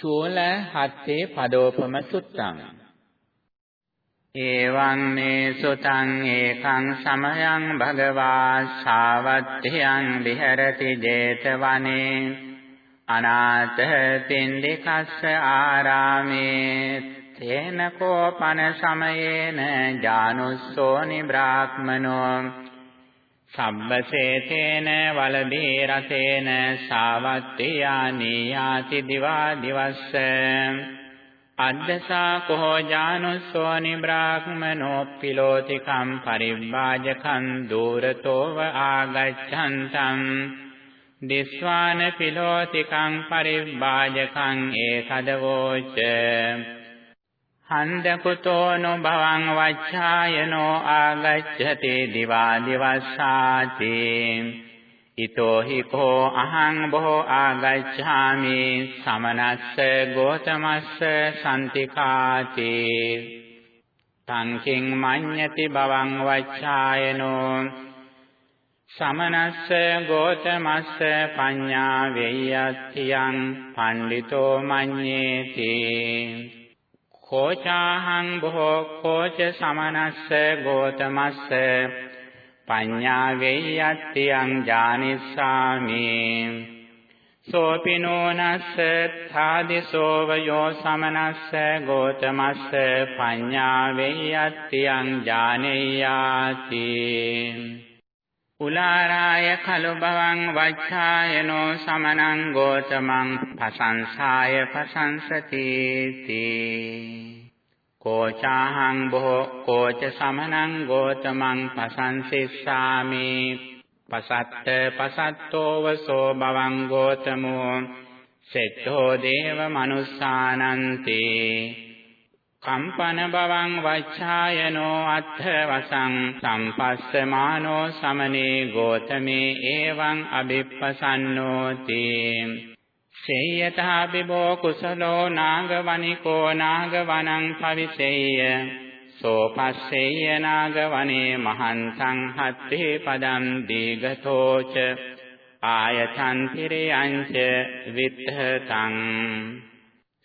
චූල හත්තේ පදෝපම සුත්තං. එවං මේ සුතං ඒකං සමයං භගවා ශාවත්තියං විහෙරති 제තවනේ. අනාථ පින්ඩිකස්ස ආරාමේ තේන කෝපන සමයේන ජානුස්සෝනි බ්‍රාහ්මනෝ. සම්බසේතේන වලදී රතේන සාවත්තියානී යාති දිවා දිවස්ස. අද්දසා කෝ ජානුස්සෝනි බ්‍රාහ්මනෝ පිලෝතිකම් පරිබ්බාජකං දූරතෝව ආගච්ඡන්තං දිස්වාන පිලෝතිකං පරිබ්බාජකං ඒකදවෝච හන්දකුතෝ නොභවං වච්ඡායනෝ ආගච්ඡති දිවා දිවස්සාති. ඊතෝ හි කෝ අහං බොහෝ ආගච්ඡාමි සමනස්ස ගෝතමස්ස සම්තිකාති තංකින් මඤ්ඤති භවං වච්ඡායනෝ සමනස්ස ගෝතමස්ස පඤ්ඤා වෙය්‍යත්තියං පණ්ඩිතෝ මඤ්ඤේති. කෝචාහං බොහෝ කෝච සමනස්ස ගෝතමස්ස පඤ්ඤා වෙය්‍යත්තියං ජානිස්සාමි. සෝපිනෝනස්ස ථාදිසෝව යෝ සමනස්ස ගෝතමස්ස පඤ්ඤා වෙය්‍යත්තියං ජානෙය්‍යාති. උලාරාය කලු බවං වච්ඡායනෝ සමනං ගෝතමං පසංසාය පසංසති කෝචාහං බොහෝ කෝච සමනං ගෝතමං පසංසිස්සාමි. පසත්ත පසත්තෝවසෝ බවං ගෝතමෝ. සෙට්ඨෝ දේව මනුස්සානන්ති. කම්පන බවං වච්ඡායනෝ අත්ථ වසං සම්පස්සමානෝ සමනේ ගෝතමේ එවං අබිප්පසන්නෝති සේයතා බිබෝ කුසලෝ නාගවනිකෝ නාගවනං පවිසෙය්‍ය සෝපස්සෙය්‍ය නාගවනේ මහන්සං හත්තේ පදම් දීගතෝච ආයතන් තිරයංච විත්තං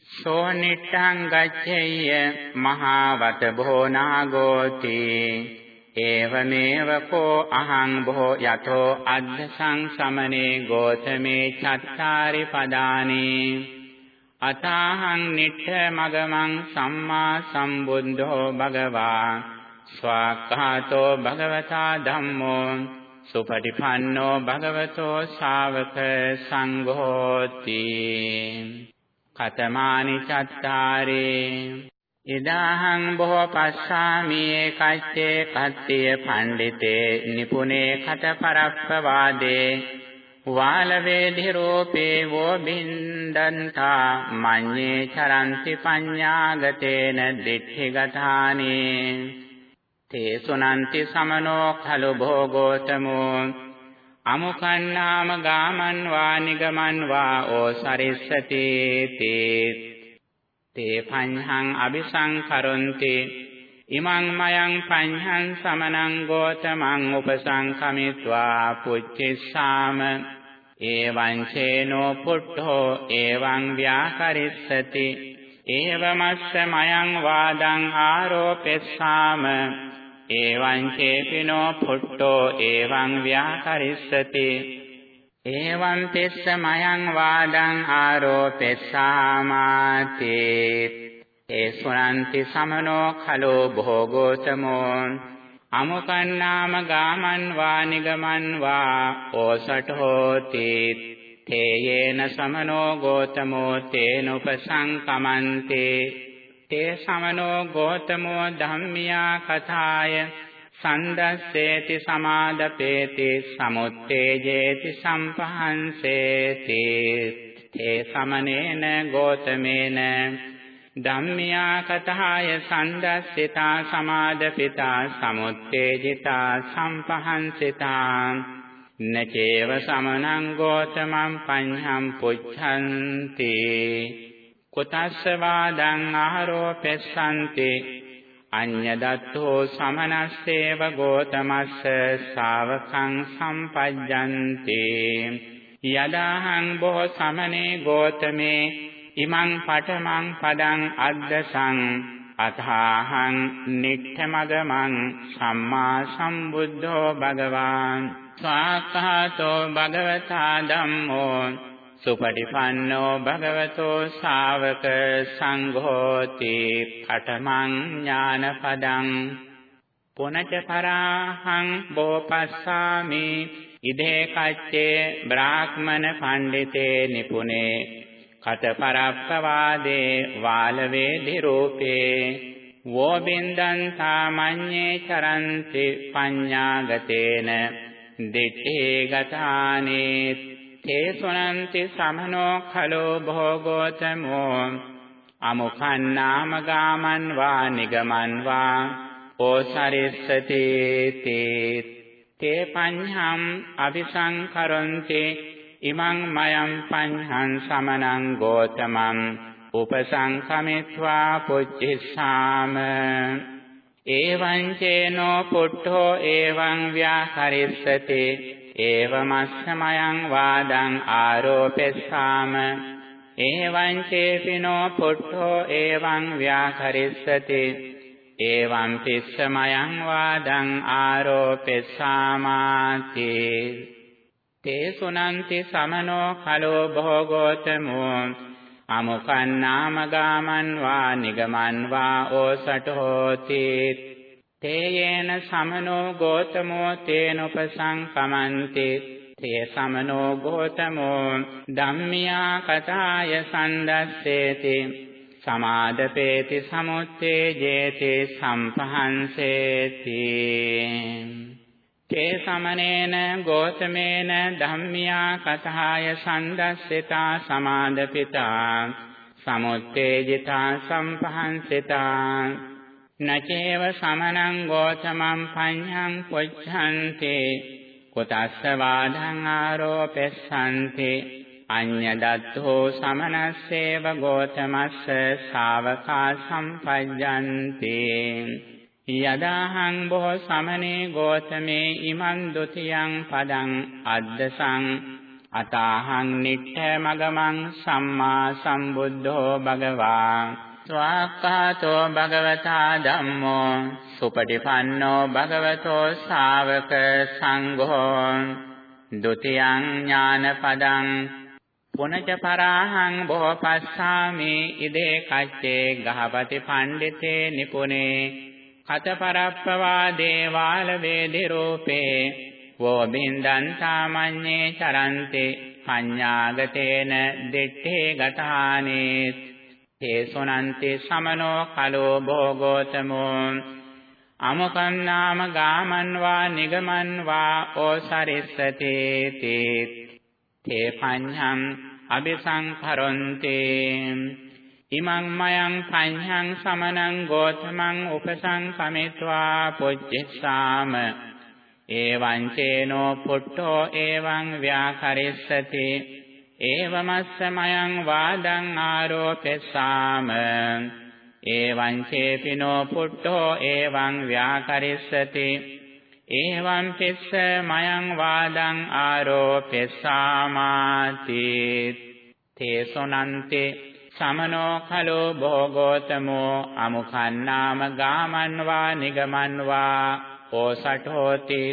සෝ නිට්ඨං ගච්ඡෙය්‍ය මහා වත භෝනාගෝති ඒවමේව කෝ අහං බොහෝ යතෝ අද්දසං සමනේ ගෝතමේ චත්තාරි පදානේ. අතාහං නිට්ඨ මගමං සම්මා සම්බුද්ධෝ භගවා. ස්වාක්ඛාතෝ භගවතා ධම්මෝ. සුපටිපන්නෝ භගවතෝ ශාවක සංඝෝති. කතමානි චත්තාරේ ඉදාහං බොහෝ පස්සාමි ඒකච්චේ කත්තිය පණ්ඩිතේ නිපුනේ කට පරප්පවාදේ වාලවේධි රූපේ වෝ බින්දන්තා මඤ්ඤේ චරන්ති පඤ්ඤාගතේන දිට්ඨිගතානේ තේ සුනන්ති සමනෝ khalo භෝගෝතමෝ අමුකන්නාම ගාමන් වා නිගමන් වා ඕසරිස්සති තේ. තේ පඤ්හං අபிසංකරොන්ති. ඉමං මයං පඤ්හං සමනං ගෝතමං උපසංකමිත්වා පුච්චිස්සාම. එවං චේනෝ පුට්ඨෝ එවං ව්‍යාකරිස්සති. ඒවමස්ස මයං වාදං ආරෝපෙස්සාම. එවං චේපිනෝ පුට්ටෝ එවං ව්‍යාකරිස්සති. එවං තෙස්ස මයං වාදං ආරෝපෙස්සාමාති ඒසුරන්ති සමනෝ khalo භෝගෝතමෝ අමුකන්නාම ගාමන් වා නිගමන් වා ඕසට හෝති. තේයේන සමනෝ ගෝතමෝ තේනුපසංකමන්තේ. තේ සමනෝ ගෝතමෝ ධම්මියා කථාය. සන්දස්සේති සමාදපේති සමුත්තේජේති සම්පහන්සේති. තේ සමනේන ගෝතමේන. ධම්මියා කථාය සන්දස්සිතා සමාදපිතා සමුත්තේජිතා සම්පහන්සිතා. නචේව සමනං ගෝතමං පඤ්ඤම් පුච්ඡන්ති. කුතස්ස වාදං ආරෝපෙස්සන්ති අඤ්ඤදත්තෝ සමනස්සේව ගෝතමස්ස ශාවකං සම්පජ්ජන්ති. යදාහං බොහෝ සමනේ ගෝතමේ ඉමං පඨමං පදං අද්දසං අථාහං නිට්ඨමගමං සම්මා සම්බුද්ධෝ භගවාන්. ස්වාක්ඛාතෝ භගවතා ධම්මෝ සුපටිපන්නෝ භගවතෝ ශාවක සංඝෝති පඨමං ඥානපදං පුනච පරාහං බෝපස්සාමි ඉදේ කච්චේ බ්‍රාහ්මන පණ්ඩිතේ නිපුනේ කතපරප්පවාදේ වාලවේදි රූපේ වෝ බින්දං සාමඤ්ඤේ චරන්ති පඤ්ඤාගතේන දිත්තේ ගතානේ තේ සුනන්ති සමනෝ khalo භෝගෝතමෝ අමුඛන්නාම ගාමන් වා නිගමන් වා ඕසරිස්සති තේ තේ පඤ්ඤම් අபிසංකරොන්ති ඉමං මයං පඤ්ඤං සමනං ගෝතමං උපසංකමිත්වා පුච්චිස්සාම එවං චේනෝ පුට්ඨෝ එවං ව්‍යාකරිස්සති ඒවමස්සමයං වාදං ආරෝපෙස්සාම එවං චේපිනෝ පුට්ඨෝ එවං ව්‍යාකරිස්සති එවං පිස්සමයං වාදං ආරෝපෙස්සාමාති තේ සුනන්ති සමනෝ කලෝ භෝගෝතමෝ අමුකන්නාම ගාමන් වා නිගමන් වා ඕසට හෝති තේයේන සමනෝ ගෝතමෝ තේනුපසංකමන්ති තේ සමනෝ ගෝතමෝ ධම්මියා කතාය සන්දස්සේති. සමාදපේති සමුත්තේ ජේති සම්පහන්සේති. තේ සමනේන ගෝතමේන ධම්මියා කතාය සන්දස්සිතා සමාදපිතා. සමුත්තේජිතා සම්පහන්සිතා. නචේව සමනං ගෝතමං පඤ්ඤං පුච්ඡන්ති. කුතස්ස වාදං ආරෝපෙස්සන්ති. අඤ්ඤදත්තෝ සමනස්සේව ගෝතමස්ස ශාවකා සම්පජ්ජන්ති. යදාහං බොහෝ සමනේ ගෝතමේ ඉමන් ဒ ුතියං පදං අද්දසං. අතාහං නිට්ඨ මගමං සම්මා සම්බුද්ධෝ භගවා. ස්වාක්ඛාතෝ භගවතා ධම්මෝ සුපටිපන්නෝ භගවතෝ ශාවක සංඝෝ ဒ ුතියං ඥානපදං පුනච පරාහං බොහෝපස්සාමි ඉදේ කච්චේ ගහපති පණ්ඩිතේ නිපුනේ කතපරප්පවා දේවාල වේදි රූපේ වෝ බින්දං සාමඤ්ඤේ චරන්ති පඤ්ඤාගතේන දිත්තේ ගතානේ තේ සොනන්ති සමනෝ කලෝ භෝගෝතමෝ අමුකම් නාම ගාමන් වා නිගමන් වා ඕසරිස්සති තේ තේ පඤ්ඤං අபிසංකරොන්තේ ඉමං මයං පඤ්ඤං සමනං ගෝතමං උපසංකමිත්වා පුච්චිස්සාම එවං චේනෝ පුට්ඨෝ එවං ව්‍යාකරිස්සති ඒවමස්ස මයං වාදං ආරෝපෙස්සාම එවං චේපිනෝ පුට්ඨෝ එවං ව්‍යාකරිස්සති එවං පිස්ස මයං වාදං ආරෝපෙස්සාමාති තේසොනන්තේ සමනෝ කලෝ භෝගෝතමෝ අමුඛන්නාම ගාමන් වා නිගමන් වා ඕසට හෝති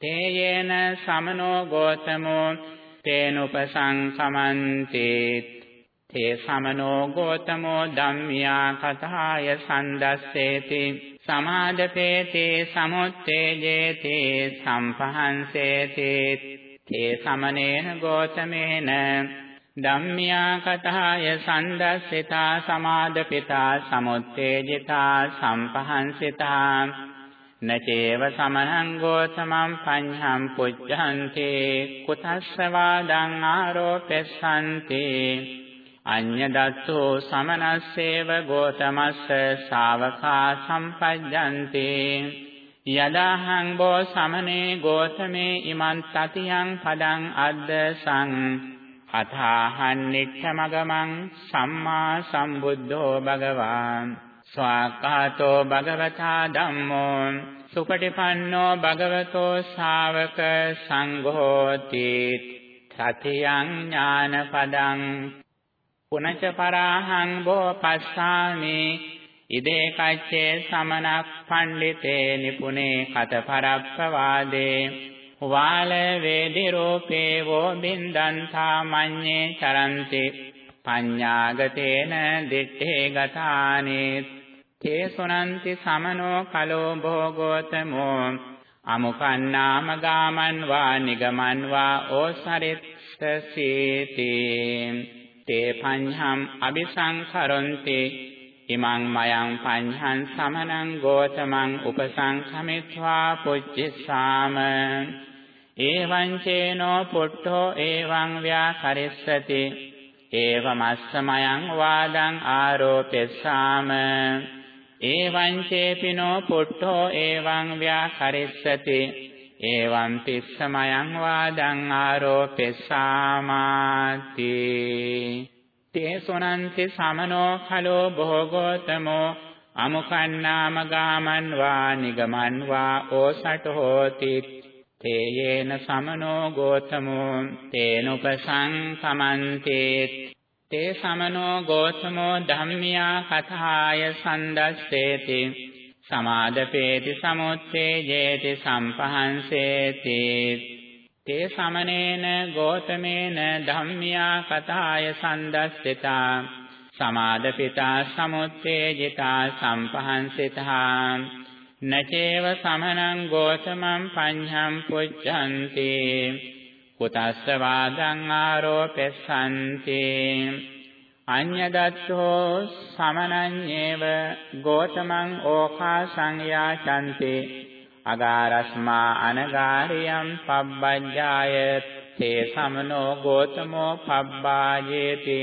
තේයේන සමනෝ ගෝතමෝ තේනුපසංකමන්ති තේ සමනෝ ගෝතමෝ ධම්මියා කතාය සන්දස්සේති සමාදපේති සමුත්තේජේති සම්පහන්සේති තේ සමනේන ගෝතමේන ධම්මියා කතාය සන්දස්සිතා සමාදපිතා සමුත්තේජිතා සම්පහන්සිතා නචේව සමනං ගෝතමං පඤ්ඤං පුච්ඡන්ති කුතස්ස වාදං ආරෝපෙස්සන්ති අඤ්ඤදත්තෝ සමනස්සේව ගෝතමස්ස ශාවකා සම්පජ්ජන්ති යදාහං බෝ සමනේ ගෝතමේ ඉමන් තතියං පදං අද්දසං අථාහන්නිච්ඡමගමං සම්මා සම්බුද්ධෝ භගවාන් ස්වාකාතෝ භගවතා ධම්මෝ සුපටිපන්නෝ භගවතෝ ශාවක සංඝෝති සතියං ඥානපදං පුනච පරාහං බෝ පස්සාමි ඉදේ කච්චේ සමනක් පණ්ඩිතේ නිපුනේ කත පරප්පවාදේ වාල වේදි රූපේ වෝ බින්දන්තා මඤ්ඤේ චරන්ති පඤ්ඤාගතේන දිත්තේ ගතානේ තේ සුනන්ති සමනෝ කලෝ භෝගෝතමෝ අමුකන්නාම ගාමන් වා නිගමන් වා ඕසරිත්සීති තේ පඤ්හම් අபிසංකරොන්ති. ඉමං මයං පඤ්හං සමනං ගෝතමං උපසංඛමිත්වා පුච්චිස්සාම. එවං චේනෝ පුට්ඨෝ එවං ව්‍යාකරිස්සති. ඒවමස්සමයං වාදං ආරෝපෙස්සාම. එවං චේපිනෝ පුට්ඨෝ එවං ව්‍යාකරිස්සති එවං පිස්සමයං වාදං ආරෝපෙස්සාමාති තේ සොනන්ති සමනෝ කලෝ භෝගෝතමෝ අමුකන්නාම ගාමන් වා නිගමන් වා ඕසට හෝති තේ යේන සමනෝ ගෝතමෝ තේනුපසං සමන්තේ තේ සමනෝ ගෝතමෝ ධම්මියා කථාය සන්දස්සේති. සමාදපේති සමුත්තේජේති සම්පහන්සේති. තේ සමනේන ගෝතමේන ධම්මියා කතාය සන්දස්සිතා. සමාදපිතා සමුත්තේජිතා සම්පහන්සිතා. නචේව සමනං ගෝතමං පඤ්ඤං පුච්ඡන්ති. කුතස්ස වාදං ආරෝපෙස්සන්ති. අඤ්ඤදත්තෝ සමනඤ්ඤේව ගෝතමං ඕඛා සංයාචන්ති අගාරස්මා අනගාරියම් පබ්බජ්ජාය. තේ සමනෝ ගෝතමෝ පබ්බාජේති.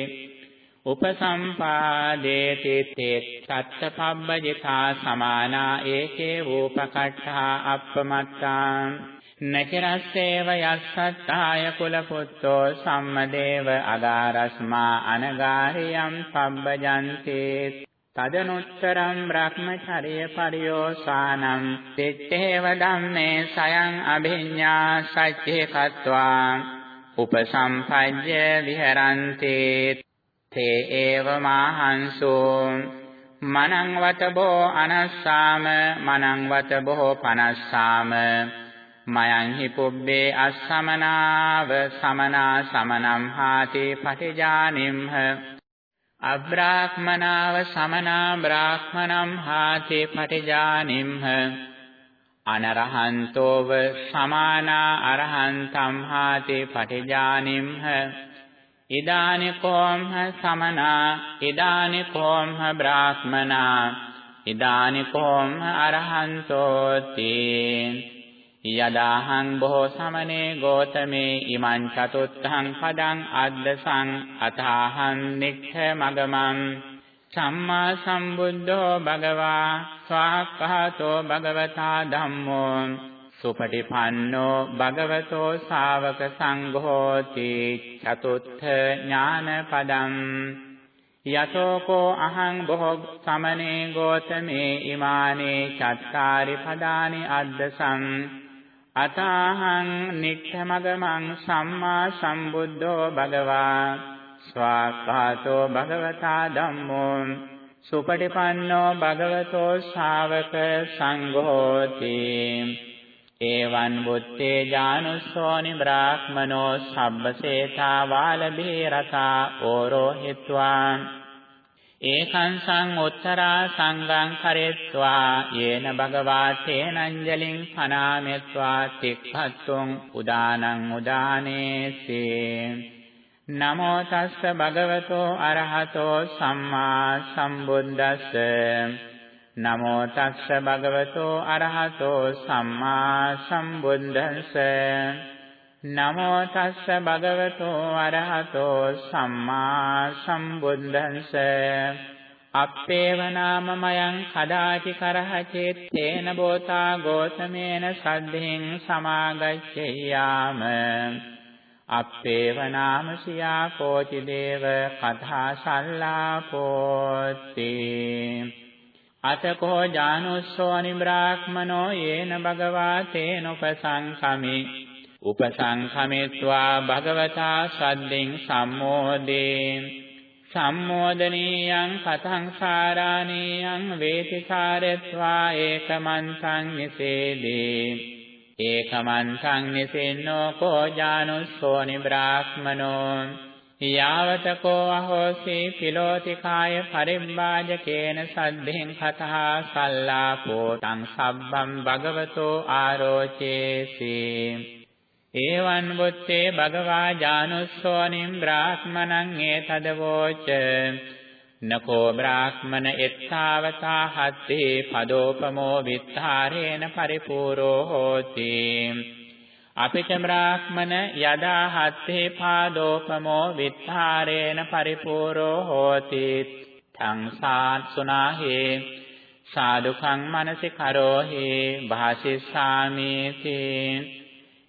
උපසම්පාදේති තේ සත්ත-පබ්බජිතා සමානා ඒකේ වූපකට්ඨා අප්පමත්තා. නචරස්සේව යස්සත්තාය කුලපුත්තෝ සම්මදේව අගාරස්මා අනගාරියම් පබ්බජන්තේ තදනුත්තරම් බ්‍රහ්මචර්ය පරියෝසානම් තිත්තේව ධම්මේ සයං අභිඤ්ඤා සච්චේ කତ୍වා උපසම්පජ්ජ විහරන්ති තේ ඒව මාහංසෝ මනං වත බෝ අනස්සාම මනං වත බෝ පනස්සාම මයං හි පුබ්බේ අස්සමනාව සමනා සමනම් හාති පටිජානිම්හ. අබ්‍රාහ්මනාව සමනා බ්‍රාහ්මනම් හාති පටිජානිම්හ. අනරහන්තෝව සමානා අරහන්තම් හාති පටිජානිම්හ. ඉදානි කෝම්හ සමනා ඉදානි කෝම්හ බ්‍රාහ්මනා ඉදානි කෝම්හ අරහන්තෝති. යදාහං බොහෝ සමනේ ගෝතමේ ඉමං චතුත්ථං පදං අද්දසං අතාහං නික්ඛ මගමං සම්මා සම්බුද්ධෝ භගවා ස්වාක්ඛාතෝ භගවතා ධම්මෝ සුපටිපන්නෝ භගවතෝ ශාවක සංඝෝති චතුත්ථ ඥාන පදං යතෝකෝ අහං බොහෝ සමනේ ගෝතමේ ඉමානේ චත්තාරි පදානි අද්දසං අතාහං නික්ඛමගමං සම්මා සම්බුද්ධෝ භගවා ස්වාක්ඛාතෝ භගවතා ධම්මෝ සුපටිපන්නෝ භගවතෝ ශාවක සංඝෝති එවං බුත්තේ ජානුස්සෝනි බ්‍රාහ්මනෝ සබ්බසේතා වාලභී රතා ඕරෝ හිත්වා ඒකං සං උත්තරා සංගං කරෙත්වා යේන භගවා තේනංජලින් පනාමෙත්වා තික්ඛත්තුං උදානං උදානේසේ. නමෝ තස්ස භගවතෝ අරහතෝ සම්මා සම්බුද්දස්ස. නමෝ තස්ස භගවතෝ අරහතෝ සම්මා සම්බුද්දස්ස. නමෝ තස්ස භගවතෝ අරහතෝ සම්මා සම්බුද්දන්ස අප්පේව නාමමයං කදාචි කරහචේත් තේන බෝතා ගෝතමේන සද්ධින් සමාගච්ඡේයාම. අප්පේව නාම සියා කෝචි දේව කථා සල්ලාපෝති අතකෝ ජානුස්සෝනි බ්‍රාහ්මනෝ යේන භගවා තේනුපසංකමි උපසංඛමෙත්වා භගවතා සද්දෙන් සම්මෝදේ සම්මෝදනීයං කතං සාරාණීයං වේතිකාරත්වා ඒකමන්තං නිසේදී ඒකමන්තං නිසින්නෝ කෝ ජානුස්සෝනි බ්‍රාහ්මනෝ යාවතකෝ අහෝසි පිලෝතිකාය පරිම්බාජකේන සද්ධෙන් කතා සල්ලාපෝ තං සබ්බම් භගවතෝ ආරෝචේසි ඒවං බුත්තේ භගවා ජානුස්සෝනිම් බ්‍රාහ්මණං ඒතදවෝච නකෝ බ්‍රාහ්මන එත්තාවතා හත්තේ පදෝපමෝ විත්තරේන පරිපූරෝ හෝති। අපිට බ්‍රාහ්මන යදා හත්තේ පාදෝපමෝ විත්තරේන පරිපූරෝ හෝති। තං සාත්සුනාහේ සාදුකං මනසි කරෝහි භාසිස්සාමීති।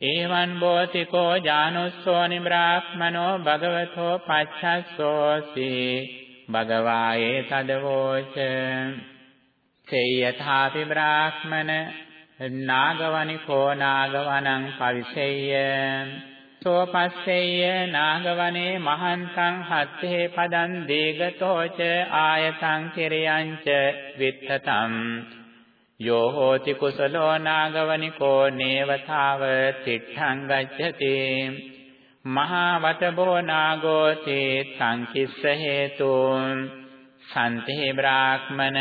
ඒවං බෝතිකෝ ජානුස්සෝනි බ්‍රාහ්මනෝ භගවතෝ පච්චස්සෝසි භගවායේ තදවෝච සේයථාපි බ්‍රාහ්මන නාගවනිකෝ නාගවනං පවිසෙය්‍ය සෝපස්සෙය්‍ය නාගවනේ මහන්තං හත්තේ පදං දීගතෝච ආයතං කිරියංච විත්තතම් යෝ හෝති කුසලෝ නාගවනිකෝ නේවතාව තිට්ඨං ගච්ඡති මහා වතබෝ නාගෝති සංකිස්ස හේතු. සන්තේ බ්‍රාහ්මන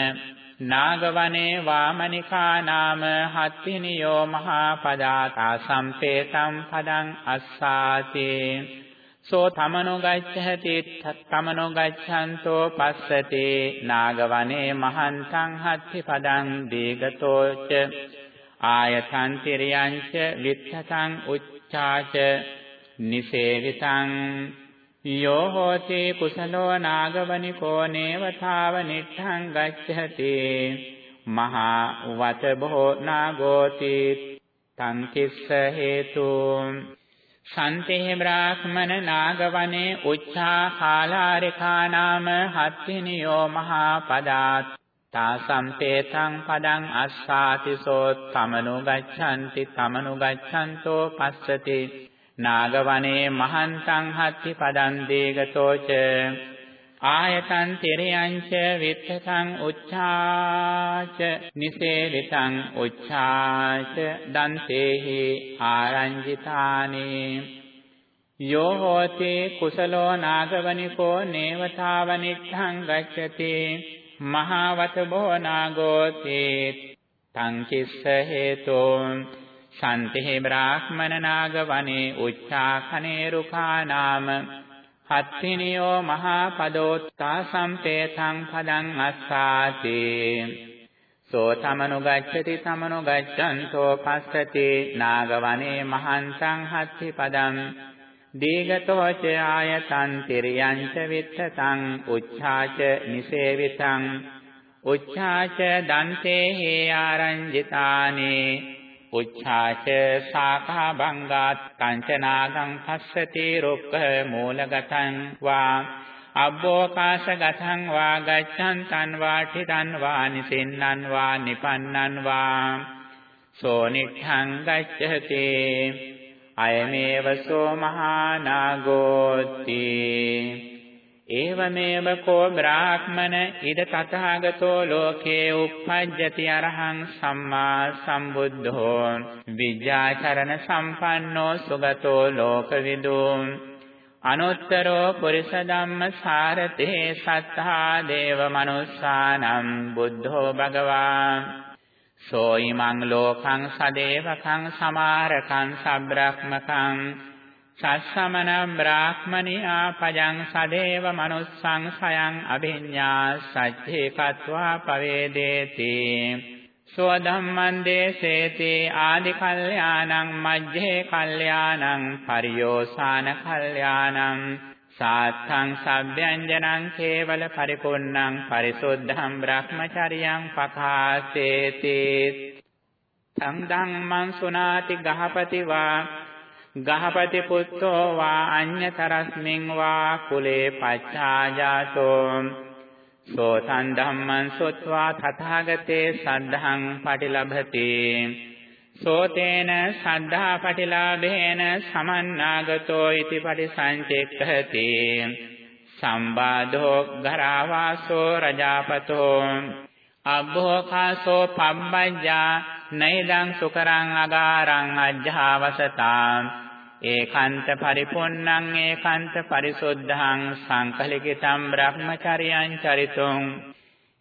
නාගවනේ වාමනිකා නාම හත්තිනියෝ මහා පදාතා සම්පේතම් පදං අස්සාති. සෝ තමනෝ ගච්ඡති තමනෝ ගච්ඡන්තෝ පස්සති නාගවනේ මහන්තං හත්ති පදං දීගතෝච ආයතං තිරියංච විත්තතං උච්චාච නිසේවිතං යෝ හෝති කුසලෝ නාගවනිකෝ නේවතාව නිට්ඨං ගච්ඡති මහා වත බොහෝ නාගෝති තං කිස්ස හේතුං සන්තේ බ්‍රාහ්මන නාගවනේ උච්ඡා කාලාරිකා නාම හත්තිනියෝ මහා පදාත් තා සම්පේතං පදං අස්සාතිසෝ තමනු ගච්ඡanti තමනු ගච්ඡන්තෝ පස්සති. නාගවනේ මහන්තං හත්ති පදං දීගතෝච ආයතං තිරයංච විත්තං උච්ඡාච නිසේවිතං උච්ඡාච දන්තේහි ආරංජිතානේ යෝ හෝති කුසලෝ නාගවනිකෝ නේවතාවනිත්තං ගච්ඡති මහවත බෝ නාගෝති තං කිස්ස හේතෝ සන්තේ බ්‍රාහ්මන නාගවනේ උච්ඡා කනේ රුඛා නාම අත්ථිනියෝ මහා පදෝත්තා සම්පේතං පදං අස්සාති. සෝ තමනු ගච්ඡති තමනු ගච්ඡන්තෝ පස්සති. නාගවනේ මහන්සං හත්ති පදං. දීගතෝ ච ආයතං තිරියංච විත්තං උච්ඡාච නිසේවිතං. උච්ඡාච දන්තේ හේ ආරංජිතානේ. උච්ඡාච සාඛා භංගාත් කංචනාගං පස්සති රුක්ඛ මූලගතං වා අබ්බෝකාශගතං වා ගච්ඡන්තං වා ठितං වා නිසින්නං වා නිපන්නං වා සෝනිඨං ගච්ඡති අයමේව සෝ මහා නාගෝති ඒවමේව කෝ බ්‍රාහ්මන ඉද තථාගතෝ ලෝකේ උප්පජ්ජති අරහං සම්මා සම්බුද්ධෝ විජ්ජාචරණ සම්පන්නෝ සුගතෝ ලෝකවිදෝ අනුත්තරෝ පුරිස ධම්ම සාරතේ සත්තා දේව මනුස්සානම් බුද්ධෝ භගවා සෝයිමං ලෝකං සදේවකං සමාරකං සබ්‍රක්මකං සස්සමන බ්‍රාහ්මනියා පජං සදේව මනුස්සං සයං අභිඤ්ඤා සච්චේ කତ୍වා පවේදේති. සෝ ධම්මං දේසේති ආදි කල්යාණං මජ්ජේ කල්යාණං පරියෝසాన කල්යාණං සාත්තං සබ්බ්‍යංජනං කේවල පරිපුන්නං පරිසුද්ධං බ්‍රහ්මචරියං පකාසේති. තං ධම්මං සුනාති ගහපති වා ගහපති පුත්තෝ වා අඤ්‍යතරස්මින් වා කුලේ පච්ඡාජාතෝ සෝතං ධම්මං සොත්වා තථාගතේ සද්ධං පටිලභති සෝතේන සද්ධා පටිලාභේන සමන්නාගතෝ ඉති පටිසංචෙක්ඛති සම්බාධෝ ගරාවාසෝ රජාපතෝ. අබ්බෝකාසෝ පබ්බජ්ජා නෛදං සුකරං අගාරං අජ්ජාවසතා ඒකාන්ත පරිපොන්නං ඒකාන්ත පරිසුද්ධං සංකලිකිතම් බ්‍රහ්මචර්යං චරිතුං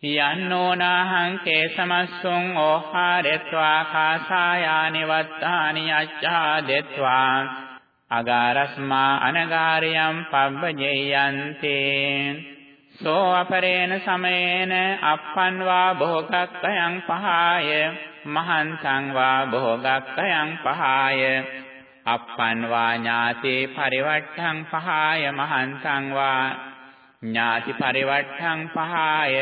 යන්නෝනාහං කේසමස්සුං ඕහාරෙත්වා කාසායානි වත්තානි අච්ඡාදෙත්වා අගාරස්මා අනගාරියම් පබ්බජේයන්ති සෝ අපරේණ සමයේන අප්පන්වා භෝගක්ඛයන් පහාය මහන්තං වා භෝගක්ඛයන් පහාය අප්පන්වා ඥාති පරිවට්ඨං පහාය මහන්තං වා ඥාති පරිවට්ඨං පහාය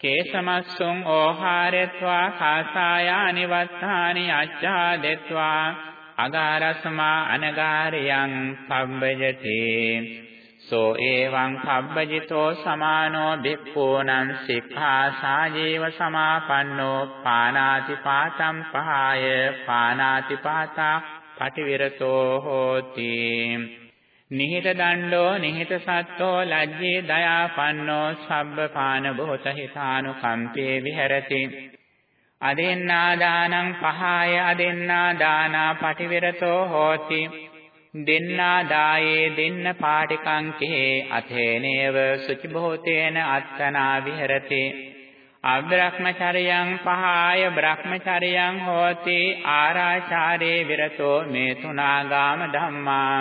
කේසමස්සුං ඕහාරෙත්වා කාසායානි වත්තානි අච්ඡාදෙත්වා අගාරස්මා අනගාරියං පබ්බජති සෝ එවං පබ්බජිතෝ සමානෝ භික්ඛූනං සික්ඛා සාජීව සමාපන්නෝ පානාති පාතම් පහාය පානාති පාතා පටිවිරතෝ හෝති. නිහිත දණ්ඩෝ නිහිත සත්තෝ ලජ්ජේ දයාපන්නෝ සබ්බපාන බොහෝත හිතානුකම්පේ විහෙරති. අදෙන්නා දානං පහාය අදෙන්නා දානා පටිවිරතෝ හෝති. දෙන්නා දායේ දෙන්න පාටිකං කේ අතේනේව සුචිභෝතේන අත්තනා විහෙරති. අබ්‍රහ්මචර්යං පහාය බ්‍රහ්මචර්යං හෝති ආරාචාරේ විරතෝ මේ තුනාගාම ධම්මා.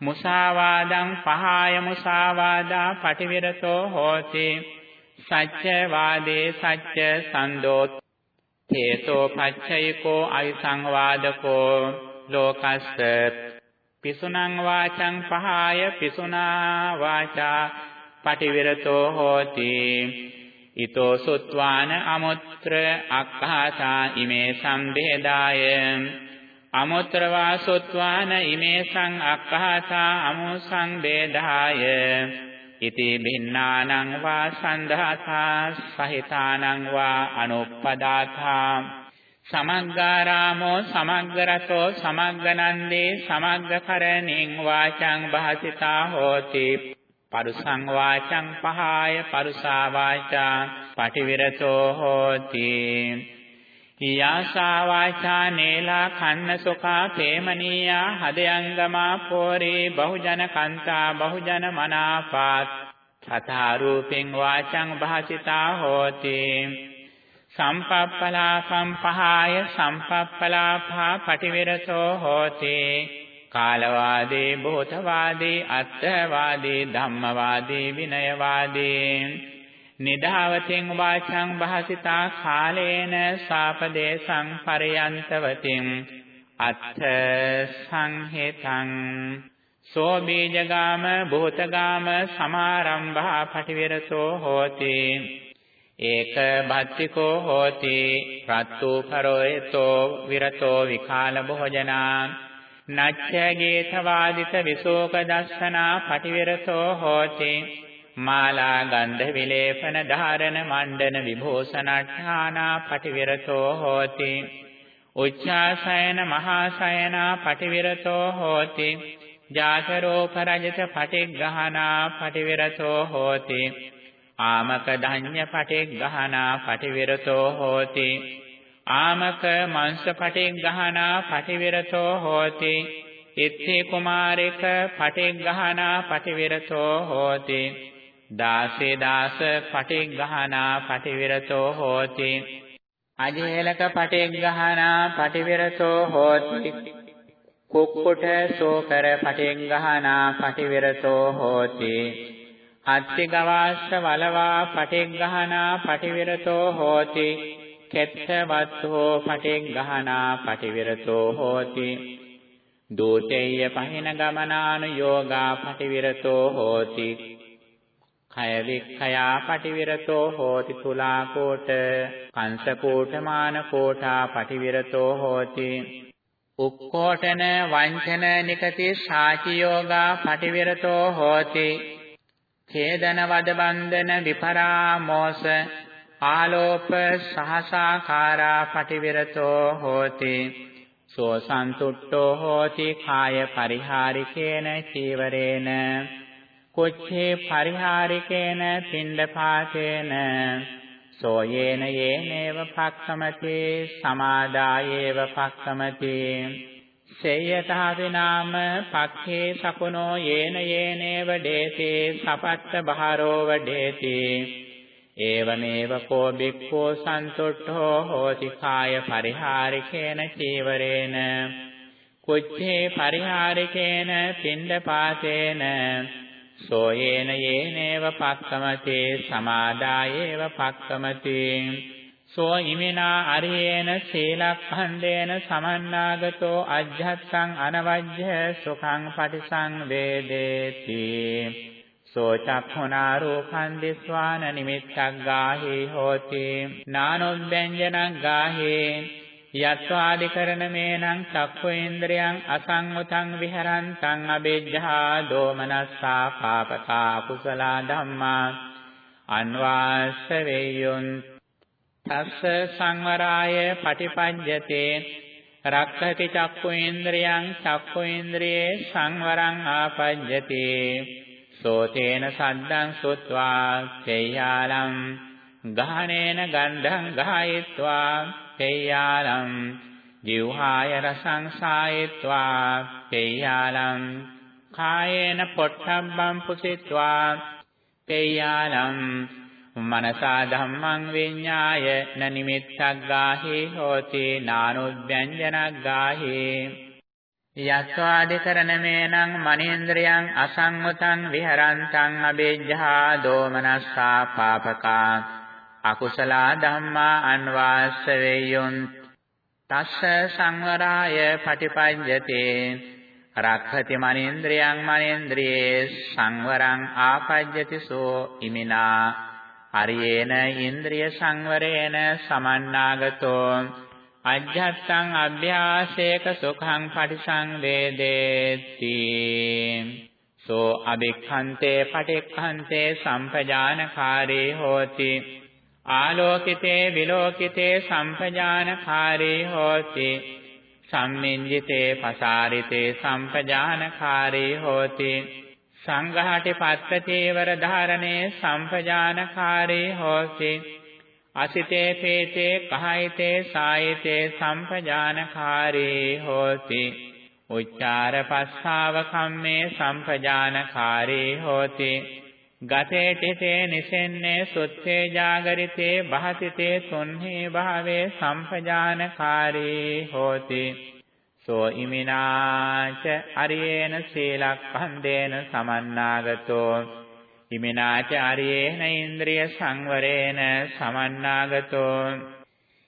මුසාවාදං පහාය මුසාවාදා පටිවිරතෝ හෝති. සච්ච වාදේ සච්ච සන්දෝත් හේතෝ පච්චයිකෝ අවිසංවාදකෝ ලෝකස්ස පිසුනං වාචං පහාය පිසුනා වාචා පටිවිරතෝ හෝති. ඊතෝ සුත්වාන අමුත්‍ර අක්ඛාසා ඉමේ සම්බේදාය අමුත්‍ර වාසොත්වාන ඉමේ සං අක්ඛාසා අමුසං බේදාය ඉති භින්නානං වා සන්ධාතා සහිතානං වා අනුප්පදාතා සමග්ගාරාමෝ සමග්ගරතෝ සමග්ගනන්දේ සමග්ගකරණින් වාචං භාසිතා හෝති පරුසං වාචං පහාය පරුසා වාචා පටිවිරතෝ හෝති. යාසා වාචා නේලා කන්න සොකා ප්‍රේමනීයා හදයංගමා පෝරේ බහුජන කන්තා බහුජන මනාපාත්. තථා රූපෙන් වාචං භාසිතා හෝති. සම්පප්පලාපම් පහාය සම්පප්පලාපා පටිවිරතෝ හෝති. කාලවාදී භූතවාදී අත්ථවාදී ධම්මවාදී විනයවාදී. නිදාවතින් වාචං භාසිතා කාලේන සාපදේශං පරයන්තවතින් අත්ථ සංහෙතං. සෝ බීජගාම භූතගාම සමාරම්භා පටිවිරතෝ හෝති. ඒක භත්තිකෝ හෝති රත්තු කරෝයතෝ විරතෝ විකාල භෝජනා. නච්ච ගේතවාදිත විසෝක දස්සනා පටිවිරතෝ හෝති. මාලා ගන්ධ විලේපන ධාරණ මණ්ඩන විභූෂණඨානා පටිවිරතෝ හෝති. උච්චාසයන මහාසයනා පටිවිරතෝ හෝති. ජාතරෝප රජත පටිග්ගහනා පටිවිරතෝ හෝති. ආමක ධඤ්ඤ පටිග්ගහනා පටිවිරතෝ හෝති. ආමක මංශ පටිග්ගහනා පටිවිරතෝ හෝති. ඉත්ථි කුමාරික පටිග්ගහනා පටිවිරතෝ හෝති. දාසේ දාස පටිග්ගහනා පටිවිරතෝ හෝති. අජේලක පටිග්ගහනා පටිවිරතෝ හෝති. කුක්කුට සෝකර පටිග්ගහනා පටිවිරතෝ හෝති. අත්ති ගවාස්ස වලවා පටිග්ගහනා පටිවිරතෝ හෝති. කෙත්ත වත්හෝ පටිග්ගහනා පටිවිරතෝ හෝති. දූතේය පහින ගමනානුയോഗා පටිවිරතෝ හෝති. කය වික්ඛයා පටිවිරතෝ හෝති තුලා කෝට. කංශ කෝටමාන කෝටා පටිවිරතෝ හෝති. උක්කෝටන වංචන නිකති සාචි යෝගා පටිවිරතෝ හෝති. ඡේදන වද බන්ධන විපරාමෝස ආලෝප සහසාකාරා පටිවිරතෝ හෝති. සෝ සන්තුට්ඨෝ හෝති කාය පරිහාරිකේන චීවරේන. කුච්චේ පරිහාරිකේන පිණ්ඩපාතේන. සෝයේන යේනේව පක්ඛමති සමාදායේව පක්ඛමති. සේයතහති නාම පක්ඛේ සකුණෝ යේන යේනේව දේති සපත්ත බහරෝ වඩේති ඒවමේව කෝ බික්ඛෝ සන්තුට්ඨෝ හෝති කාය පරිහාරිකේන චීවරේන කුච්චේ පරිහාරිකේන පිණ්ඩපාතේන සෝයේන යේනේව පක්කමතේ සමාදායේව පක්කමතේ සෝ ඉමිනා අරියේන සීලක්ඛණ්ඩේන සමන්නාගතෝ අජ්ජත්සං අනවජ්‍ය සුඛං පටිසං වේදේති සෝ චක්ඛුනා රූපං දිස්වාන නිමිත්තක් ගාහි හෝති। නානොබ්බෙන්ජනං ගාහි යත්වාදිකරණ මේනං චක්ඛු ඉන්ද්‍රයන් අසංගතං විහරන්තං අබෙජ්ජා දෝමනස්සා පාපකා කුසලා ධම්මා। අන්වාස්ස වේයුන් තස්ස සංවරාය පටිපඤ්ජතේ। රක්ඛති චක්ඛු ඉන්ද්‍රයන් චක්ඛු ඉන්ද්‍රියේ සංවරං ආපඤ්ජති। සෝතේන සද්දං සුත්වා තේයාලම් ගහනේන ගන්ධං ගහයත්වා පේයාලම් ජීවහාය රසං සායත්වා පේයාලම් කායේන පොට්ටබ්බං පුසිත්වා පේයාලම් මනසා ධම්මං විඤ්ඤාය නනිමිත්තක් ගාහි හෝති නානුද්‍යංජනක් ගාහි යස්වාදිකරණමේනං මනේන්ද්‍රයන් අසංගතං විහරන්තං අබේජ්ජා දෝමනස්සා පාපකා අකුසලා ධම්මා අන්වාස්ස වේයොන් තස්ස සංවරාය පටිපඤ්ජති රක්ඛති මනේන්ද්‍රයන් මනේන්ද්‍රියේ සංවරං ආපජ්ජති සෝ ඉමිනා අරියේන ඉන්ද්‍රිය සංවරේන සමන්නාගතෝ අජ්ජත්තං අභ්‍යාසේක සුඛං පටිසංවේදේති. සෝ අබික්ඛන්තේ පටික්ඛන්තේ සම්පජානකාරී හෝති. ආලෝකිතේ විලෝකිතේ සම්පජානකාරී හෝති. සම්මින්ජිතේ පසාරිතේ සම්පජානකාරී හෝති. සංඝහටි පත්තචේවර ධාරණේ සම්පජානකාරී හෝති. අසිතේ පේතේ කහිතේ සායිතේ සම්පජානකාරී හෝති. උච්චාර පස්සාව කම්මේ සම්පජානකාරී හෝති. ගතේ තිතේ නිසෙන්නේ සුත්තේ ජාගරිතේ බහතිතේ තුන්හි භාවේ සම්පජානකාරී හෝති. සෝ ඉමිනාච අරියේන සීලක්ඛන්දේන සමන්නාගතෝ. ඉමිනාච අරියේන ඉන්ද්‍රිය සංවරේන සමන්නාගතෝ.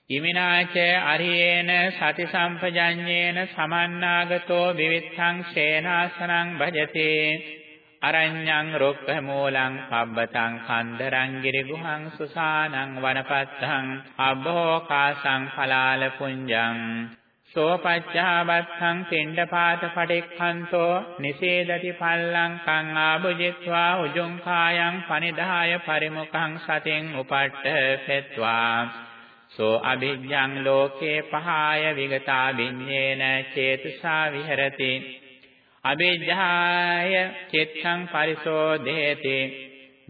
ඉමිනාච අරියේන සති සම්පජඤ්ඤේන සමන්නාගතෝ විවිත්තං සේනාසනං භජතේ. අරඤ්ඤං රොක්ඛ මූලං පබ්බතං කන්දරං ගිරි ගුහං සුසානං වනපත්තං අබ්බෝකාසං පලාල පුඤ්ජං සෝපච්චාවත්තං පිණ්ඩපාත පටික්ඛන්තෝ නිසේදති පල්ලං කං ආභුජිත්වා උජුං කායං පනිදාය පරිමුඛං සතෙන් උපට්ඨ සෝ අභිජ්ජං ලෝකේ පහාය විගතා විඤ්ඤේන චේතසා විහෙරති. අවිජ්ජාය චිත්තං පරිසෝධේති.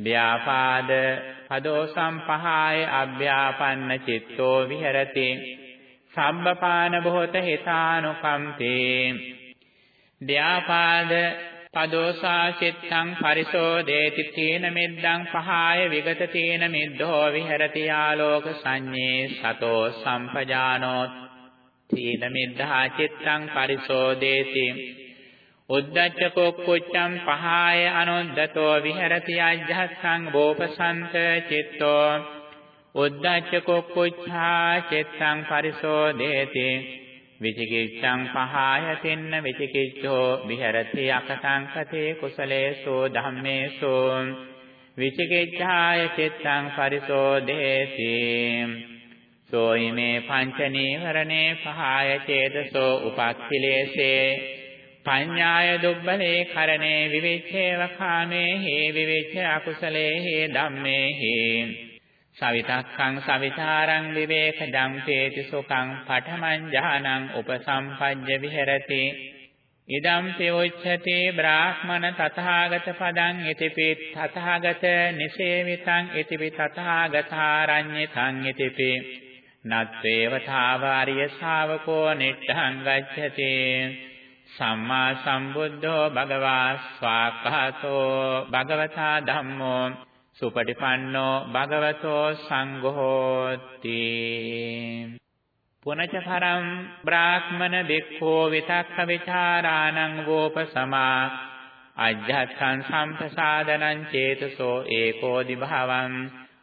ව්‍යාපාද පදෝ සම්පහාය අභ්‍යාපන්න චිත්තෝ විහෙරති. සම්බපාන බොහෝත හිතානුකම්පේ. ව්‍යාපාද පදෝසා චිත්තං පරිසෝදේති තීන මිද්දං පහාය විගත තීන මිද්දෝ විහෙරති ආලෝක සංඤේ සතෝ සම්පජානෝ තීන මිද්ධා චිත්තං පරිසෝදේති උද්දච්ච කුක්කුච්ඡං පහාය අනුද්දතෝ විහෙරති අජ්ජස්සං බෝපසන්ත චිත්තෝ උද්දච්ච කුක්කුච්ඡා චිත්තං පරිසෝදේති. විචිකිච්ඡං පහාය තින්න විචිකිච්ඡෝ විහෙරති අකසංකතේ කුසලේසු ධම්මේසු. විචිකිච්ඡාය චිත්තං පරිසෝදේති. සෝයිමේ පංච නීවරණේ පහාය චේතසෝ උපක්ඛිලේසේ. පඤ්ඤාය දුබ්බලේ කරණේ විවිච්ඡේව කාමේ හේ විවිච්ඡ අකුසලේ හේ ධම්මේ හේ සවිතක්ඛං සවිචාරං විවේකජං තේති සුඛං පඨමං ඥානං උපසම්පජ්ජ විහෙරති. ඉදම්පි උච්චති බ්‍රාහ්මන තථාගත පදං ඉතිපි තථාගත නිසේවිතං ඉතිපි තථාගතාරඤ්ඤතං ඉතිපි නත්වේව තාවාරිය ශාවකෝ නිට්ඨං ගච්ඡති. සම්මා සම්බුද්ධෝ භගවා ස්වාක්ඛාතෝ භගවතා ධම්මෝ සුපටිපන්නෝ භගවතෝ සංඝෝති. පුනච පරම් බ්‍රාහ්මන බික්ඛෝ විතක්ක විචාරාණං වෝපසමා අජ්ජත්සං සම්පසාදනං චේතසෝ ඒකෝදි භවං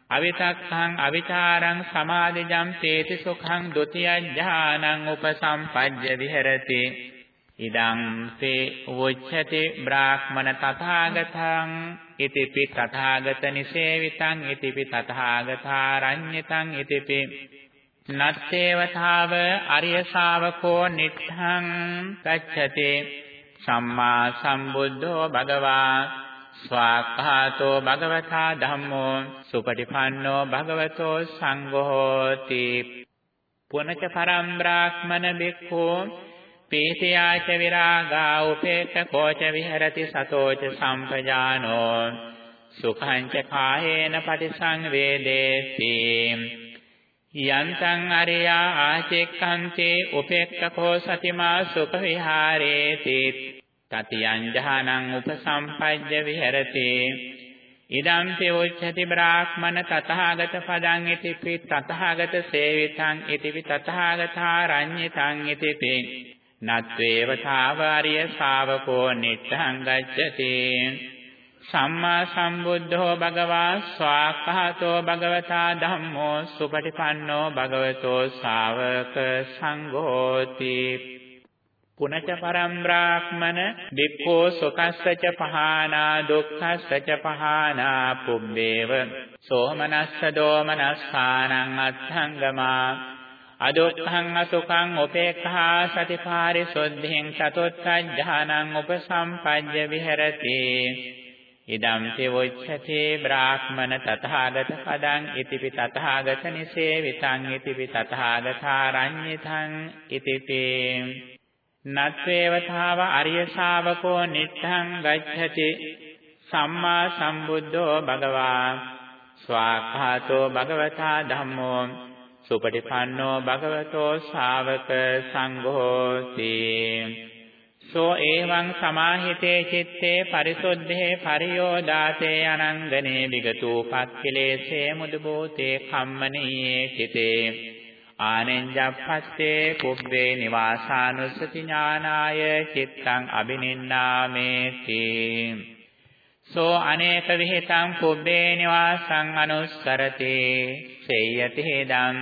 අවිතක්ඛං අවිචාරං සමාධිජම් තේති සුඛං ဒ ුතියඥානං උපසම්පජ්ජ විහෙරති. ඉදං තේ වොච්ඡති බ්‍රාහ්මන තථාගතං ඉතිපි තථාගත නිසේවිතං ඉතිපි තථාගතාරඤ්ඤතං ඉතිපි නත්තේවතාව අරිය ශාවකෝ නිට්ඨං ගච්ඡති සම්මා සම්බුද්ධෝ භගවා ස්වාක්ඛාතෝ භගවතා ධම්මෝ සුපටිපන්නෝ භගවතෝ සංඝෝති පුනච පරම් බ්‍රාහ්මන බික්ඛෝ පීතියාච විරාගා උපේක්ඛෝච විහෙරති සතෝච සම්පජානෝ සුඛං ච කායේන පටිසංවේදේති යන්තං අරියා ආචෙක්ඛන්තේ උපේක්ඛකෝ සතිමා සුඛ විහාරේති තතියං ජහනං උපසම්පජ්ජ විහෙරති ඉදම් තේවොච්ඡති බ්‍රාහ්මන තතහාගත පදං ඉතිපි තතහාගත සේවිතං ඉතිපි තතහාගතාරඤ්ඤතං ඉතිපි නත්වේව සාවාරිය ශාවකෝ නිච්ඡං ගච්ඡති සම්මා සම්බුද්ධෝ භගවා ස්වාක්ඛාතෝ භගවතා ධම්මෝ සුපටිපන්නෝ භගවතෝ ශාවක සංඝෝති. පුනච පරම් බ්‍රාහ්මන බික්ඛෝ සොකස්සච පහානා දුක්ඛස්සච පහානා පුබ්බේව. සෝමනස්ස දෝමනස්සානං අත්ථංගමා අදුක්ඛං අසුඛං උපේක්ඛා සතිපාරි සොද්ධින් චතුත්ථඥානං උපසම්පජ්ජ විහෙරති. ඉදම් තෙවොච්ඡති බ්‍රාහ්මන තථාගත පදං ඉතිපි තථාගත නිසේවිතං ඉතිපි තථාගතාරඤ්ඤතං ඉතිපි. නත්වේවතාව අරිය ශාවකෝ නිට්ඨං ගච්ඡති. සම්මා සම්බුද්ධෝ භගවා. ස්වාඛාතෝ භගවතා ධම්මෝ. සුපටිපන්නෝ භගවතෝ ශාවක සංඝෝති. සෝ එවං සමාහිතේ චitte පරිසුද්ධේ පරියෝදාතේ අනංගනේ විගතෝ පක්ඛිලේසේ මුදුබෝතේ කම්මනීයේ චිතේ. ආනෙන්ජප්පස්සේ කුබ්බේ නිවාසානුස්සති ඥානාය චිත්තං අබිනින්නාමේති. සෝ අනේක විහෙතං කුබ්බේ නිවාසං අනුස්සරති. සේයති හේදං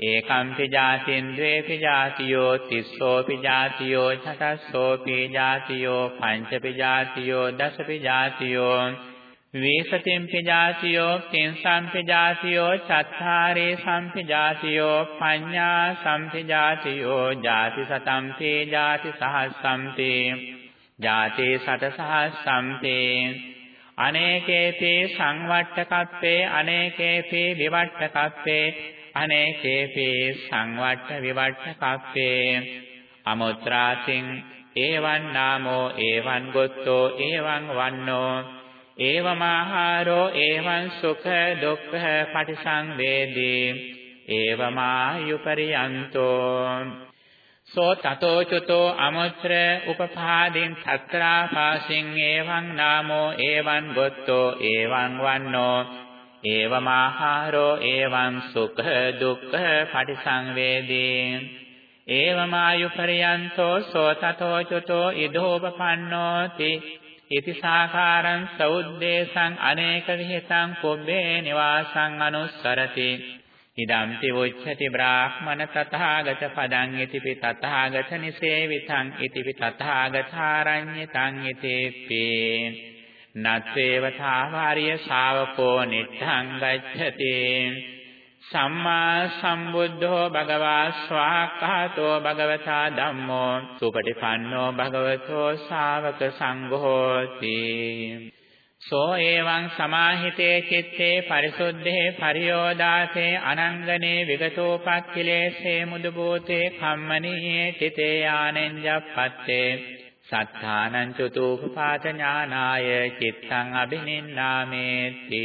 ඒකම්පි ජාතින් ද්වේපි ජාතියෝ තිස්සෝපි ජාතියෝ චතස්සෝපි ජාතියෝ පංචපි ජාතියෝ දසපි ජාතියෝ වේසතෙම්පි ජාතියෝ කිංසම්පි ජාතියෝ චත්තාරේ සම්පි ජාතියෝ පඤ්ඤා සම්පි ජාතියෝ ජාති සතම්පි ජාති සහස්සම්පි ජාති සත සහස්සම්පි අනේකේපි සංවට්ඨකප්පේ අනේකේපි විවට්ඨකප්පේ අනේකේපි සංවට්ඨ විවට්ඨකප්පේ අමුත්‍රාසින් ඒවං නාමෝ ඒවං ගොත්තෝ ඒවං වන්නෝ. ඒවමාහාරෝ ඒවං සුඛ දුක්ඛ පටිසංවේදී. ඒවමායුපරියන්තෝ සෝ තතෝ චුතෝ අමුත්‍ර උපපාදින් තත්‍රාපාසින් ඒවං නාමෝ ඒවං ගොත්තෝ ඒවං වන්නෝ ඒවමාහාරෝ ඒවං සුඛ දුක්ඛ පටිසංවේදී ඒවමායුපරියන්තෝ සෝ තතෝ චුතෝ ඉදෝපපන්නෝති ඉති සාකාරං සෞද්දේශං අනේක විහෙතං පොබ්බේ නිවාසං අනුස්සරති ඉදම්ති වොච්ඡති බ්‍රාහ්මන තථාගත පදං ඉතිපි තථාගත නිසේවිතං ඉතිපි තථාගතාරඤ්ඤතං ඉතේපි නත්වේව තාවාරිය ශාවකෝ නිට්ඨං ගච්ඡති. සම්මා සම්බුද්ධෝ භගවා ස්වාක්ඛාතෝ භගවතා ධම්මෝ සුපටිපන්නෝ භගවතෝ ශාවක සංඝෝති. සෝ එවං සමාහිතේ චitte පරිසුද්ධේ පරියෝදාතේ අනංගනේ විගතෝපක්ඛිලේසේ මුදුබෝතේ කම්මනීයේ තිතේ ආනෙන්ජප්පත්තේ සත්තානං චතුප්පාත ඥානාය චිත්තං අබිනින්නාමේති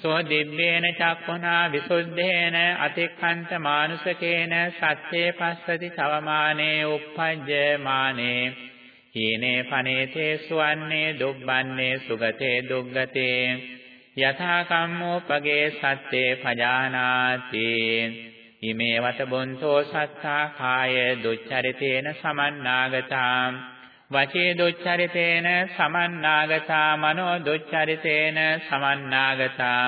සෝ දිබ්බේන චක්ඛුනා විසුද්ධේන අතික්ඛන්ත මානුසකේන සත්‍යේ පස්සති චවමානේ uppajjamaනේ හීනේ පනේතේ සුවන්නේ දුබ්බන්නේ සුගතේ දුග්ගතේ. යථා කම්මෝපගේ සත්‍යේ පජානාති. ඉමේ වත බොන්තෝ සත්තා කාය දුච්චරිතේන සමන්නාගතා වචේ දුච්චරිතේන සමන්නාගතා මනෝ දුච්චරිතේන සමන්නාගතා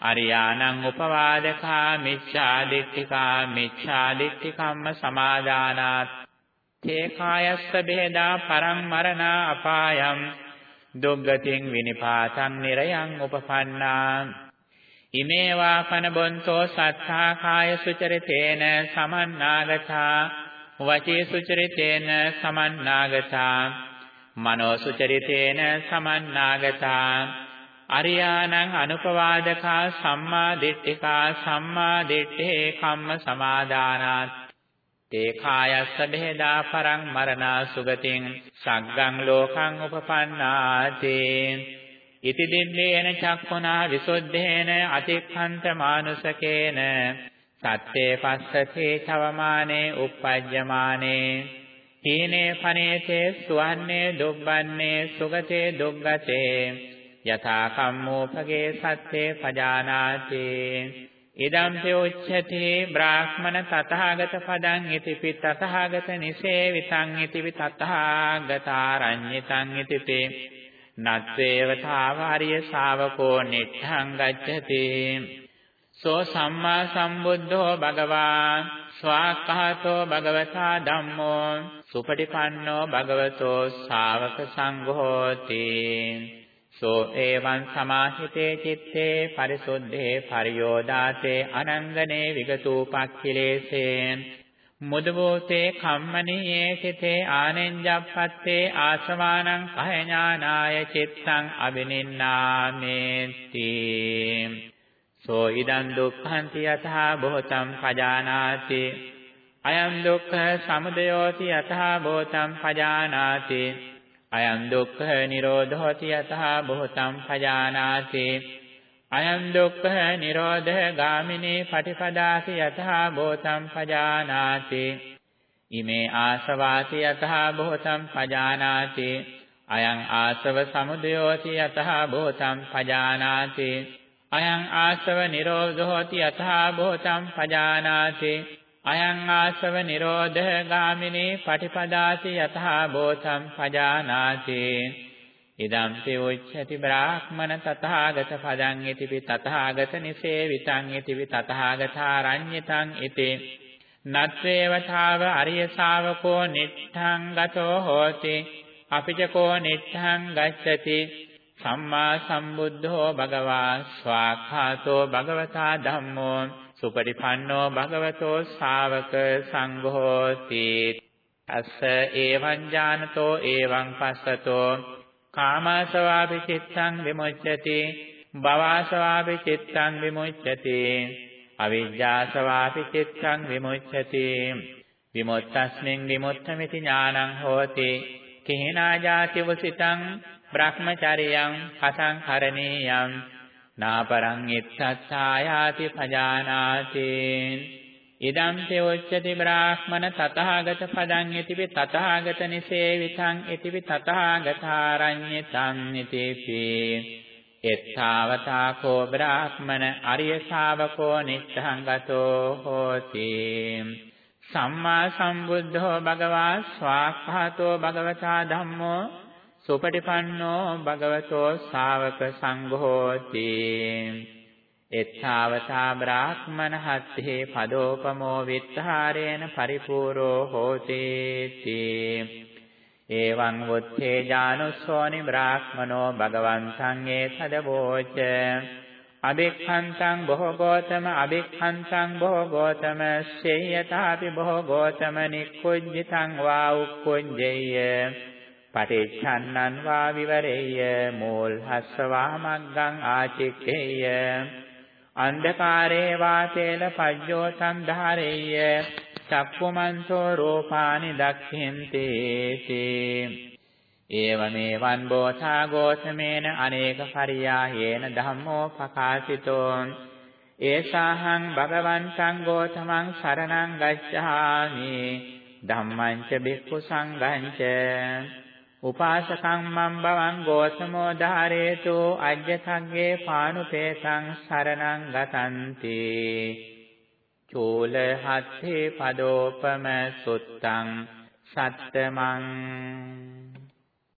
අරියානං උපවාදකා මිච්ඡාදිට්ඨිකා මිච්ඡාදිට්ඨිකම්ම සමාදානාත්. තේ කායස්ස බෙහෙදා පරං මරණා අපායම්. දුග්ගතින් විනිපාතං නිරයං උපපන්නා. ඉමේවා පන බොන්තෝ සත්තා කාය සුචරිතේන සමන්නාගතා. වචී සුචරිතේන සමන්නාගතා. මනෝ සුචරිතේන සමන්නාගතා. අරියානං අනුපවාදකා සම්මා දිට්ඨිකා සම්මා දිට්ඨේ කම්ම සමාදානාත්. තේ කායස්ස බෙහෙදා පරං මරණා සුගතින් සග්ගං ලෝකං උපපන්නාති. ඉති දින්නේන චක්ඛුනා විසුද්ධේන අතික්ඛන්ත මානුසකේන. සත්‍යේ පස්සතේ චවමානේ uppajjamaනේ හීනේ පනේතේ සුවන්නේ දුබ්බන්නේ සුගතේ දුග්ගතේ. යථා කම්මෝපගේ සත්‍යේ පජානාති. ඉදම් තෝච්ඡති බ්‍රාහ්මන තථාගත පදං ඉතිපි තථාගත නිසේවිතං ඉතිපි තථාගතාරඤ්ඤිතං ඉතිපි නත්වේව තාවාරිය ශාවකෝ නිට්ඨං ගච්ඡති. සෝ සම්මා සම්බුද්ධෝ භගවා ස්වාක්ඛාතෝ භගවතා ධම්මෝ සුපටිපන්නෝ භගවතෝ ශාවක සංඝෝති. සෝ එවං සමාහිතේ චitte පරිසුද්ධේ පරියෝදාතේ අනංගනේ විගතූපක්ඛිලේසේන් මුදබෝතේ කම්මනීයේ සිතේ ආනෙන්ජප්පත්තේ ආසවානං කහ ඥානාය චිත්තං අබිනින්නාමේති සෝ ඉදං දුක්ඛන්ති යතහා බොහෝතං පජානාති අයං දුක්ඛ සමුදයෝති යතහා බොහෝතං පජානාති අයං දුක්ඛ නිරෝධෝති යතහා බොහෝතං පජානාති। අයං දුක්ඛ නිරෝධ ගාමිනී පටිපදාති යතහා බොහෝතං පජානාති। ඉමේ ආසවාති යතහා බොහෝතං පජානාති। අයං ආසව සමුදයෝති යතහා බොහෝතං පජානාති। අයං ආසව නිරෝධෝති යතහා බොහෝතං පජානාති। අයං ආසව නිරෝධ ගාමිනී පටිපදාති යතහා බෝසම් පජානාති. ඉදම් තේ උච්චති බ්‍රාහ්මන තථාගත පදං ඉතිපි තථාගත නිසේවිතං ඉතිපි තථාගතාරඤ්ඤතං ඉති. නත්වේවතාව අරිය ශාවකෝ නිට්ඨං ගතෝ හෝති. අපිචකෝ නිට්ඨං ගච්ඡති. සම්මා සම්බුද්ධෝ භගවා ස්වාඛාතෝ භගවතා ධම්මෝ. සුපටිපන්නෝ භගවතෝ ශාවක සංඝෝති. අස්ස එවං ඥානතෝ එවං පස්සතෝ. කාමසවාපි චිත්තං විමුච්ඡති. භවසවාපි චිත්තං විමුච්ඡති. අවිජ්ජාසවාපි චිත්තං විමුච්ඡති. විමුක්තස්මින් විමුක්තമിതി ඥානං හෝති. කිහිනා ජාති වසිතං බ්‍රහ්මචරියං කසං කරණීයං. නාපරං ඉත්තස්සායාති පජානාති. ඉදම් තෙොච්චති බ්‍රාහ්මන තතහාගත පදං යතිපි තතහාගත නිසේවිතං යතිපි තතහාගතාරඤ්ඤතං නිතේපි එත්තාවතා කෝ බ්‍රාහ්මන අරිය ශාවකෝ නිච්ඡං ගතෝ හෝති. සම්මා සම්බුද්ධෝ භගවා ස්වාක්ඛාතෝ භගවතා ධම්මෝ සුපටිපන්නෝ භගවතෝ ශාවක සංඝෝති. එත්තාවතා බ්‍රාහ්මන හත්තේ පදෝපමෝ විත්තරේන පරිපූර්ණෝ හෝතේති. එවං වුත්තේ ඥානුස්සෝනි බ්‍රාහ්මනෝ භගවන්තං ඒතදවෝච අබික්ඛන්තං බොහෝ ගෝතම අබික්ඛන්තං බොහෝ ගෝතම සේයතාපි බොහෝ ගෝතම නික්කුජ්ජිතං වා උක්කුජ්ජේය. පටිච්ඡන්නං වා විවරෙය්‍ය මෝල්හස්සවා මග්ගං ආචික්ඛේය අන්ධකාරේ වාතේල පජ්ජෝ සම්ධාරෙය්‍ය චක්කුමන්තෝ රූපානි දක්ඛින්ති ඒවමේ වන් බෝධා ගෝතමේන අනේක පරියායේන ධම්මෝ පකාසිතෝ. ඒසාහං භගවන් සංඝෝතමං සරණං ගච්ඡාමි. ධම්මං ච බික්ඛු සංඝං ච. උපාසකං මම් බවං ගෝතමෝ ධාරේතු අජ්ජතග්ගේ පානුපේසං සරණං ගතන්ති. චූල හත්තේ පදෝපම සුත්තං සත්තමං